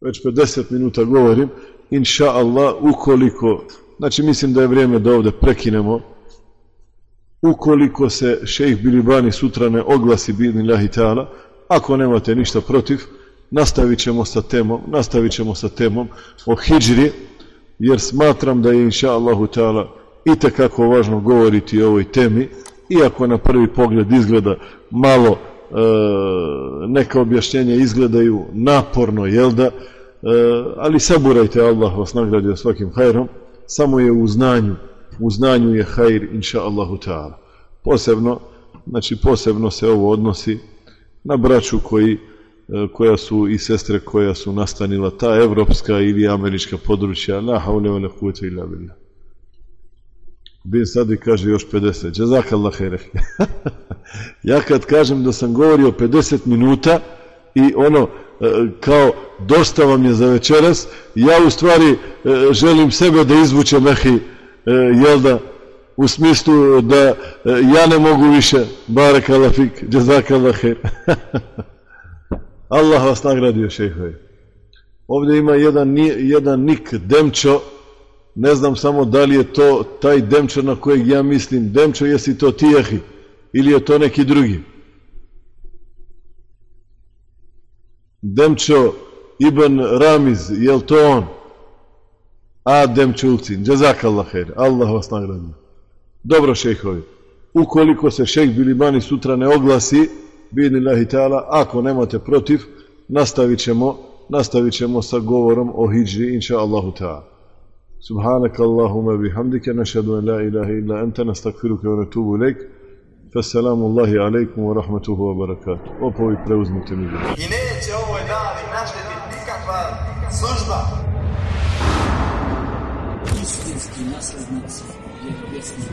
već 50 minuta govorim, inša Allah, ukoliko, znači mislim da je vrijeme da ovdje prekinemo, ukoliko se šejh Bilibani sutra ne oglasi bidnillahi ta'ala, ako nemate ništa protiv, nastavit ćemo sa temom, nastavit ćemo sa temom o hijđri, jer smatram da je inša Allahu ta'ala itekako važno govoriti o ovoj temi, iako na prvi pogled izgleda malo e, neka objašnjenja izgledaju naporno, jel da? E, ali saburajte, Allah vas nagradio svakim hajrom, samo je u znanju, u znanju je hajr, inša Allahu ta'ala. Posebno, znači posebno se ovo odnosi na braću koji, e, koja su i sestre koja su nastanila ta evropska ili američka područja, la haule vele kuvete illa billah. Bin Sadi kaže još 50. Jazakallah khairah. <laughs> ja kad kažem da sam govorio 50 minuta i ono e, kao dosta vam je za večeras, ja u stvari e, želim sebe da izvučem ehi, e, jel da, u smislu da ja ne mogu više, barek Allah fik, jazakallah khair. <laughs> Allah vas nagradio šehovi. Ovdje ima jedan, jedan nik Demčo, ne znam samo da li je to taj Demčo na kojeg ja mislim, Demčo jesi to Tijahi ili je to neki drugi. Demčo Ibn Ramiz, je li to on? A Demčo Ulcin, jazakallah khair, Allah vas nagradio. Dobro šejhovi, ukoliko se šejh Bilibani sutra ne oglasi, bidnillahi ta'ala, ako nemate protiv, nastavit ćemo, nastavit ćemo sa govorom o hijđi, inša Allahu ta'ala. سبحانك اللهم بحمدك نشهد أن لا إله إلا أنت نستغفرك ونتوب إليك فالسلام الله عليكم ورحمته وبركاته Opovi preuzmite mi I neće обсъжда. Истински наследници е небесни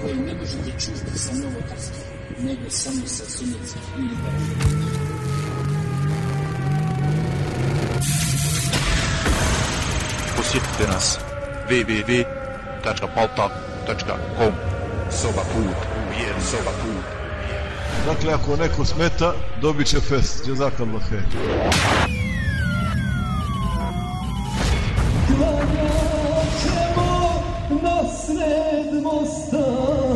Кой не може да чужди са новотарски, него само са суници или бързи. Посетите нас www.paltak.com Soba put, uvijen soba put. Dakle, ako neko smeta, dobit će fest. Jazakallah hej. The